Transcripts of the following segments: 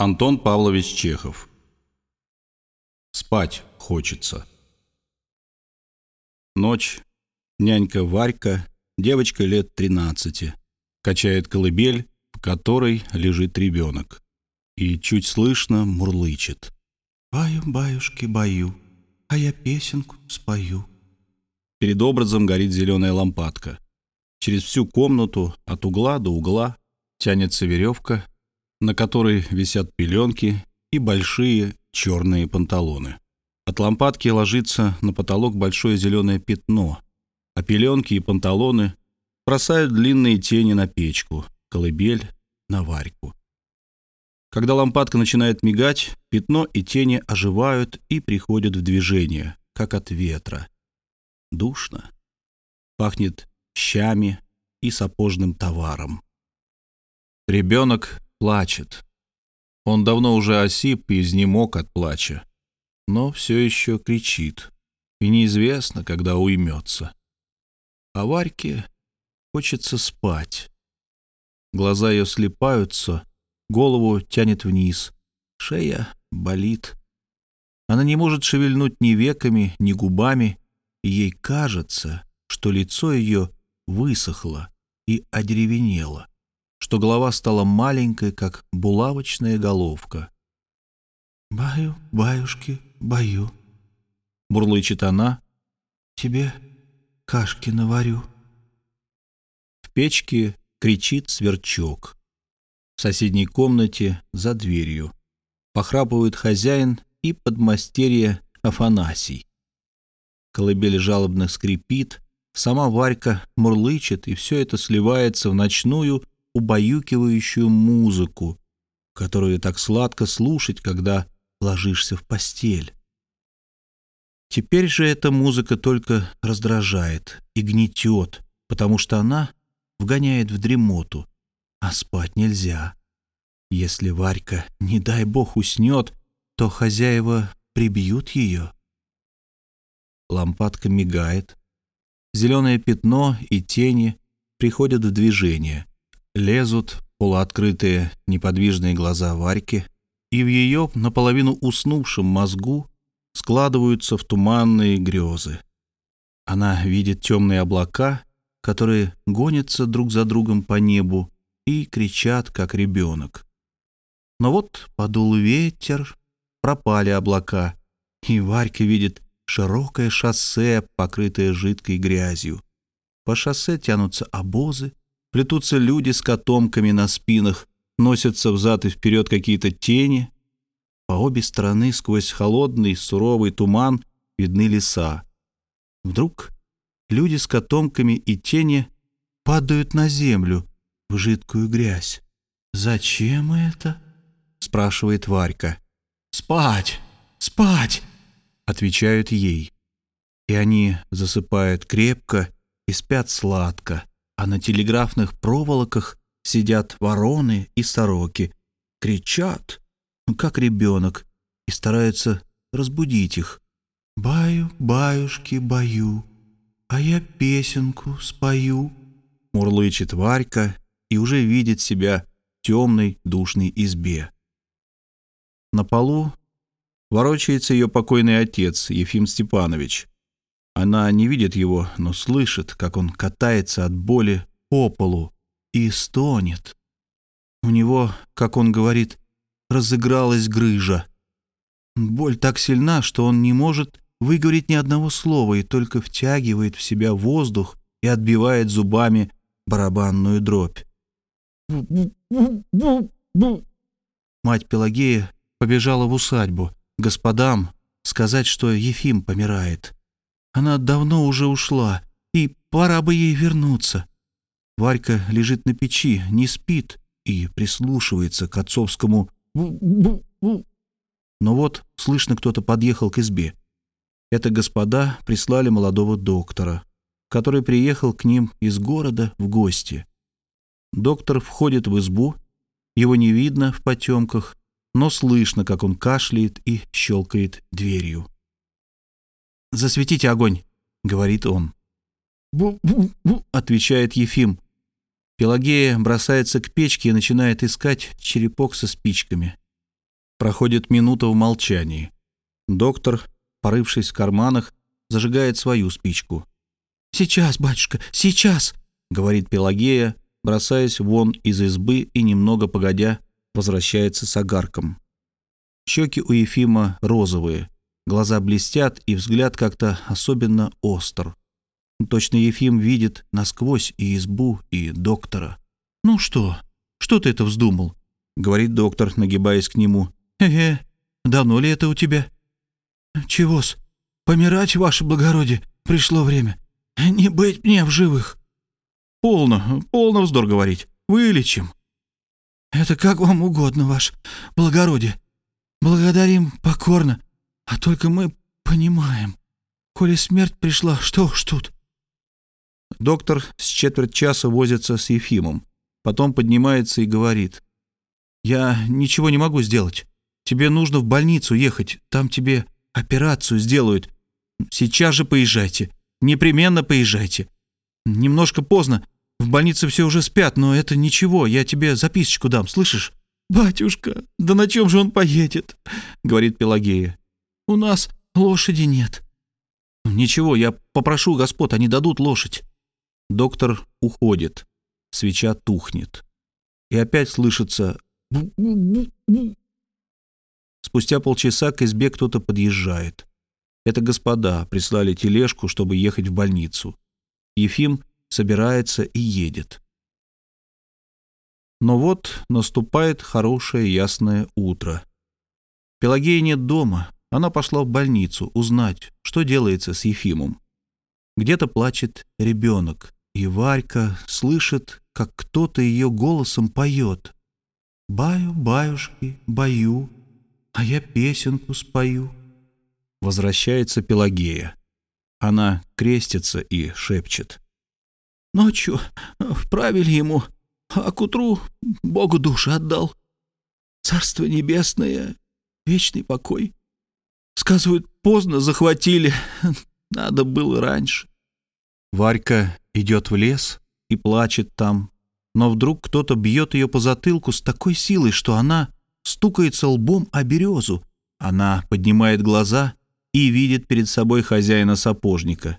Антон Павлович Чехов. Спать хочется. Ночь. Нянька Варька, девочка лет 13, качает колыбель, в которой лежит ребенок, и чуть слышно мурлычет. «Баю, баюшки, баю, а я песенку спою». Перед образом горит зеленая лампадка. Через всю комнату, от угла до угла, тянется веревка, на которой висят пеленки и большие черные панталоны. От лампадки ложится на потолок большое зеленое пятно, а пеленки и панталоны бросают длинные тени на печку, колыбель на варьку. Когда лампадка начинает мигать, пятно и тени оживают и приходят в движение, как от ветра. Душно. Пахнет щами и сапожным товаром. Ребенок плачет. Он давно уже осип и изнемог от плача, но все еще кричит, и неизвестно, когда уймется. А Варьке хочется спать. Глаза ее слепаются, голову тянет вниз, шея болит. Она не может шевельнуть ни веками, ни губами, и ей кажется, что лицо ее высохло и одеревенело что голова стала маленькой, как булавочная головка. «Баю, баюшки, баю», — бурлычет она. «Тебе кашки наварю». В печке кричит сверчок. В соседней комнате за дверью похрапывает хозяин и подмастерье Афанасий. Колыбель жалобно скрипит, сама Варька мурлычет, и все это сливается в ночную убаюкивающую музыку, которую так сладко слушать, когда ложишься в постель. Теперь же эта музыка только раздражает и гнетет, потому что она вгоняет в дремоту, а спать нельзя. Если Варька, не дай бог, уснет, то хозяева прибьют ее. Лампадка мигает. Зеленое пятно и тени приходят в движение лезут полуоткрытые неподвижные глаза Варьки, и в ее наполовину уснувшем мозгу складываются в туманные грезы. Она видит темные облака, которые гонятся друг за другом по небу и кричат, как ребенок. Но вот подул ветер, пропали облака, и Варька видит широкое шоссе, покрытое жидкой грязью. По шоссе тянутся обозы, Плетутся люди с котомками на спинах, носятся взад и вперед какие-то тени. По обе стороны сквозь холодный суровый туман видны леса. Вдруг люди с котомками и тени падают на землю в жидкую грязь. «Зачем это?» — спрашивает Варька. «Спать! Спать!» — отвечают ей. И они засыпают крепко и спят сладко а на телеграфных проволоках сидят вороны и сороки, кричат, ну, как ребенок, и стараются разбудить их. «Баю, баюшки, баю, а я песенку спою», — мурлычет Варька и уже видит себя в темной душной избе. На полу ворочается ее покойный отец, Ефим Степанович. Она не видит его, но слышит, как он катается от боли по полу и стонет. У него, как он говорит, разыгралась грыжа. Боль так сильна, что он не может выговорить ни одного слова и только втягивает в себя воздух и отбивает зубами барабанную дробь. Мать Пелагея побежала в усадьбу господам сказать, что Ефим помирает. Она давно уже ушла, и пора бы ей вернуться. Варька лежит на печи, не спит и прислушивается к отцовскому «бу-бу-бу». Но вот слышно, кто-то подъехал к избе. Это господа прислали молодого доктора, который приехал к ним из города в гости. Доктор входит в избу, его не видно в потемках, но слышно, как он кашляет и щелкает дверью. «Засветите огонь», — говорит он. «Бу-бу-бу», — отвечает Ефим. Пелагея бросается к печке и начинает искать черепок со спичками. Проходит минута в молчании. Доктор, порывшись в карманах, зажигает свою спичку. «Сейчас, батюшка, сейчас!» — говорит Пелагея, бросаясь вон из избы и, немного погодя, возвращается с огарком. Щеки у Ефима розовые, глаза блестят, и взгляд как-то особенно остр. Точно Ефим видит насквозь и избу, и доктора. «Ну что? Что ты это вздумал?» — говорит доктор, нагибаясь к нему. «Э-э, давно ли это у тебя?» «Чего-с? Помирать, ваше благородие, пришло время. Не быть мне в живых». «Полно, полно вздор говорить. Вылечим». «Это как вам угодно, ваше благородие. Благодарим покорно, а только мы понимаем. Коли смерть пришла, что уж тут?» Доктор с четверть часа возится с Ефимом, потом поднимается и говорит. «Я ничего не могу сделать. Тебе нужно в больницу ехать, там тебе операцию сделают. Сейчас же поезжайте, непременно поезжайте. Немножко поздно, в больнице все уже спят, но это ничего, я тебе записочку дам, слышишь?» «Батюшка, да на чем же он поедет?» — говорит Пелагея. «У нас лошади нет». «Ничего, я попрошу господ, они дадут лошадь». Доктор уходит, свеча тухнет. И опять слышится Спустя полчаса к избе кто-то подъезжает. Это господа прислали тележку, чтобы ехать в больницу. Ефим собирается и едет. Но вот наступает хорошее ясное утро. Пелагея нет дома. Она пошла в больницу узнать, что делается с Ефимом. Где-то плачет ребенок, и Варька слышит, как кто-то ее голосом поет. «Баю, баюшки, баю, а я песенку спою». Возвращается Пелагея. Она крестится и шепчет. «Ночью вправили ему а к утру Богу душу отдал. Царство небесное, вечный покой. Сказывают, поздно захватили, надо было раньше. Варька идет в лес и плачет там, но вдруг кто-то бьет ее по затылку с такой силой, что она стукается лбом о березу. Она поднимает глаза и видит перед собой хозяина сапожника.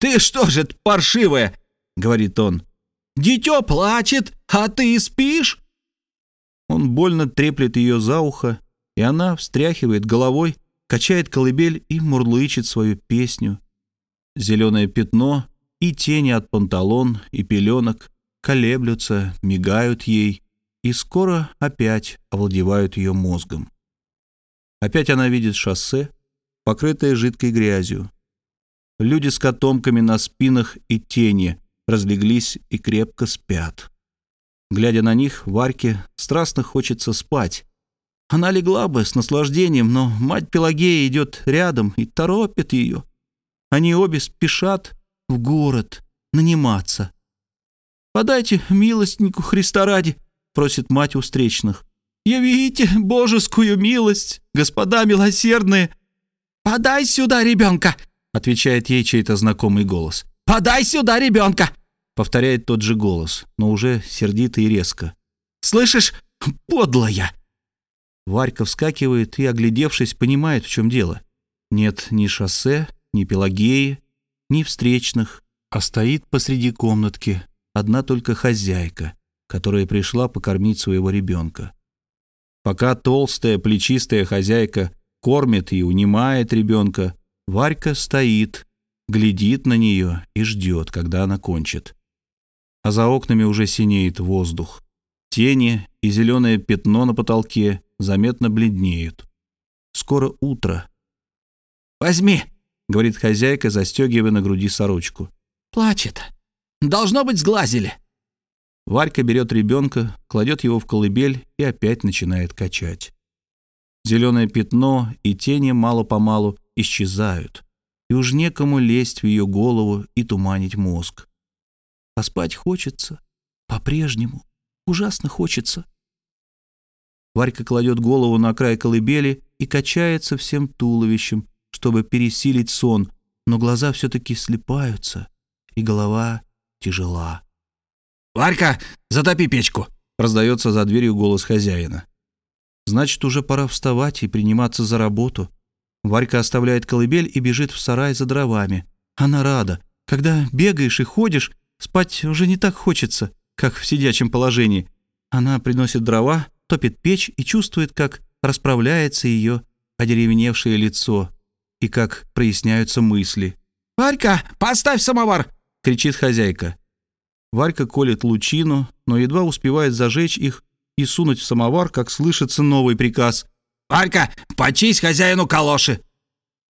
«Ты что же, паршивая!» — говорит он. Дитё плачет, а ты спишь?» Он больно треплет ее за ухо, и она встряхивает головой, качает колыбель и мурлычет свою песню. Зеленое пятно и тени от панталон и пеленок колеблются, мигают ей, и скоро опять овладевают ее мозгом. Опять она видит шоссе, покрытое жидкой грязью. Люди с котомками на спинах и тени, разлеглись и крепко спят. Глядя на них, Варьке страстно хочется спать. Она легла бы с наслаждением, но мать Пелагея идет рядом и торопит ее. Они обе спешат в город наниматься. «Подайте милостнику Христа ради», — просит мать у встречных. «Явите божескую милость, господа милосердные!» «Подай сюда ребенка!» — отвечает ей чей-то знакомый голос. «Подай сюда ребенка!» — повторяет тот же голос, но уже сердито и резко. «Слышишь, подлая!» Варька вскакивает и, оглядевшись, понимает, в чем дело. Нет ни шоссе, ни Пелагеи, ни встречных, а стоит посреди комнатки одна только хозяйка, которая пришла покормить своего ребенка. Пока толстая, плечистая хозяйка кормит и унимает ребенка, Варька стоит, глядит на нее и ждет, когда она кончит. А за окнами уже синеет воздух. Тени и зеленое пятно на потолке заметно бледнеют. Скоро утро. «Возьми!» — говорит хозяйка, застегивая на груди сорочку. «Плачет. Должно быть, сглазили». Варька берет ребенка, кладет его в колыбель и опять начинает качать. Зеленое пятно и тени мало-помалу исчезают и уж некому лезть в ее голову и туманить мозг. Поспать хочется, по-прежнему, ужасно хочется. Варька кладет голову на край колыбели и качается всем туловищем, чтобы пересилить сон, но глаза все-таки слепаются, и голова тяжела. «Варька, затопи печку!» — раздается за дверью голос хозяина. Значит, уже пора вставать и приниматься за работу. Варька оставляет колыбель и бежит в сарай за дровами. Она рада. Когда бегаешь и ходишь, спать уже не так хочется, как в сидячем положении. Она приносит дрова, топит печь и чувствует, как расправляется ее одеревеневшее лицо и как проясняются мысли. «Варька, поставь самовар!» — кричит хозяйка. Варька колет лучину, но едва успевает зажечь их и сунуть в самовар, как слышится новый приказ. «Варька, почисть хозяину калоши!»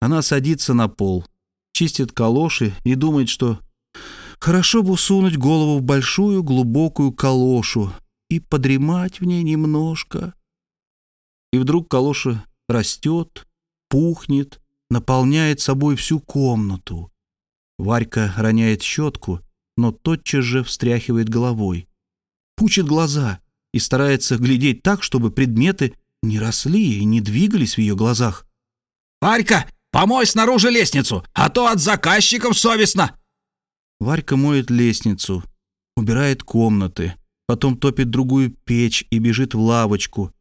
Она садится на пол, чистит калоши и думает, что хорошо бы сунуть голову в большую глубокую калошу и подремать в ней немножко. И вдруг калоша растет, пухнет, наполняет собой всю комнату. Варька роняет щетку, но тотчас же встряхивает головой. Пучит глаза и старается глядеть так, чтобы предметы не росли и не двигались в ее глазах. «Варька, помой снаружи лестницу, а то от заказчиков совестно!» Варька моет лестницу, убирает комнаты, потом топит другую печь и бежит в лавочку.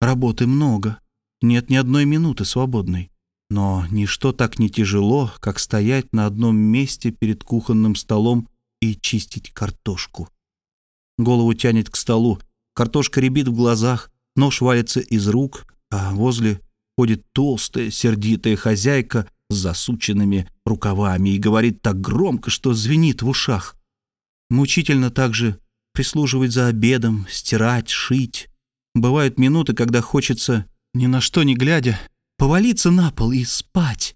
Работы много, нет ни одной минуты свободной. Но ничто так не тяжело, как стоять на одном месте перед кухонным столом и чистить картошку. Голову тянет к столу, картошка рябит в глазах, нож валится из рук, а возле ходит толстая, сердитая хозяйка с засученными рукавами и говорит так громко, что звенит в ушах. Мучительно также прислуживать за обедом, стирать, шить. Бывают минуты, когда хочется, ни на что не глядя, повалиться на пол и спать.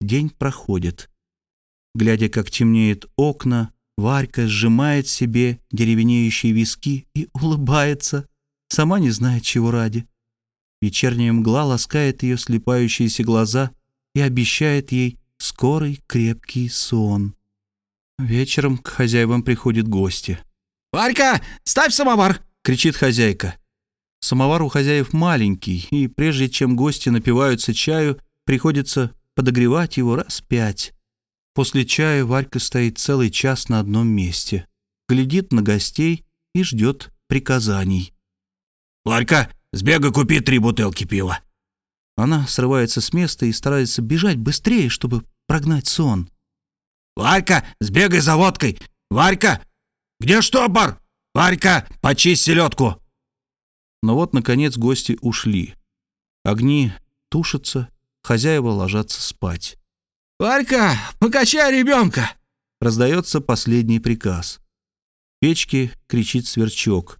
День проходит. Глядя, как темнеют окна, Варька сжимает себе деревенеющие виски и улыбается, сама не знает, чего ради. Вечерняя мгла ласкает ее слепающиеся глаза и обещает ей скорый крепкий сон. Вечером к хозяевам приходят гости. «Варька, ставь самовар!» — кричит хозяйка. Самовар у хозяев маленький, и прежде чем гости напиваются чаю, приходится подогревать его раз пять. После чая Варька стоит целый час на одном месте, глядит на гостей и ждет приказаний. «Варька, сбегай купи три бутылки пива». Она срывается с места и старается бежать быстрее, чтобы прогнать сон. «Варька, сбегай за водкой! Варька! Где штопор? Варька, почисть селедку!» Но вот, наконец, гости ушли. Огни тушатся, хозяева ложатся спать. «Варька, покачай ребенка!» Раздается последний приказ. В печке кричит сверчок.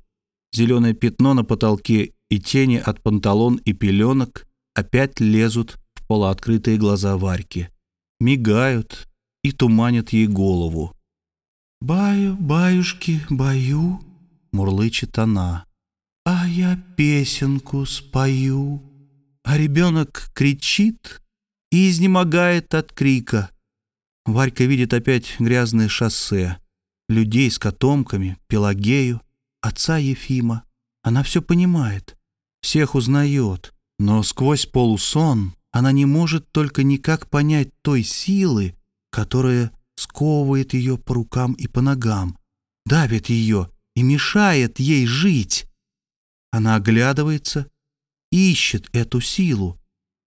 Зеленое пятно на потолке и тени от панталон и пеленок опять лезут в полуоткрытые глаза Варьки. Мигают и туманят ей голову. «Баю, баюшки, баю», — мурлычет она а я песенку спою. А ребенок кричит и изнемогает от крика. Варька видит опять грязное шоссе, людей с котомками, Пелагею, отца Ефима. Она все понимает, всех узнает, но сквозь полусон она не может только никак понять той силы, которая сковывает ее по рукам и по ногам, давит ее и мешает ей жить. Она оглядывается, ищет эту силу,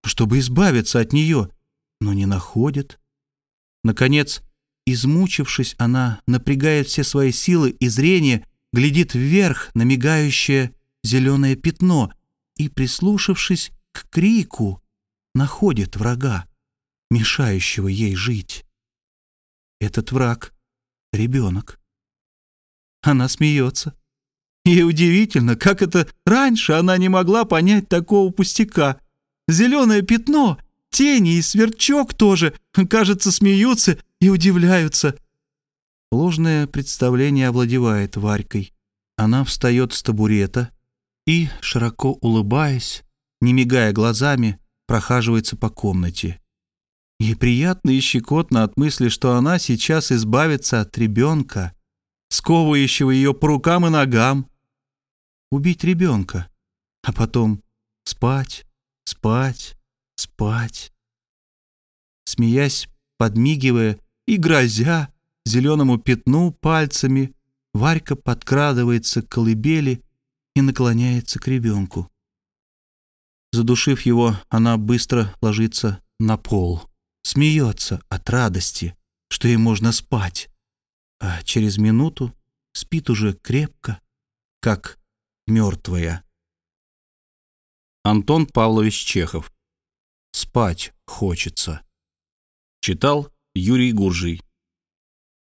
чтобы избавиться от нее, но не находит. Наконец, измучившись, она напрягает все свои силы и зрение, глядит вверх на мигающее зеленое пятно и, прислушавшись к крику, находит врага, мешающего ей жить. Этот враг — ребенок. Она смеется. И удивительно, как это раньше она не могла понять такого пустяка. Зеленое пятно, тени и сверчок тоже, кажется, смеются и удивляются. Ложное представление овладевает Варькой. Она встает с табурета и, широко улыбаясь, не мигая глазами, прохаживается по комнате. Ей приятно и щекотно от мысли, что она сейчас избавится от ребенка, сковывающего ее по рукам и ногам, убить ребенка, а потом спать, спать, спать. Смеясь, подмигивая и грозя зеленому пятну пальцами, Варька подкрадывается к колыбели и наклоняется к ребенку. Задушив его, она быстро ложится на пол, смеется от радости, что ей можно спать, а через минуту спит уже крепко, как мертвая. Антон Павлович Чехов. Спать хочется. Читал Юрий Гуржий.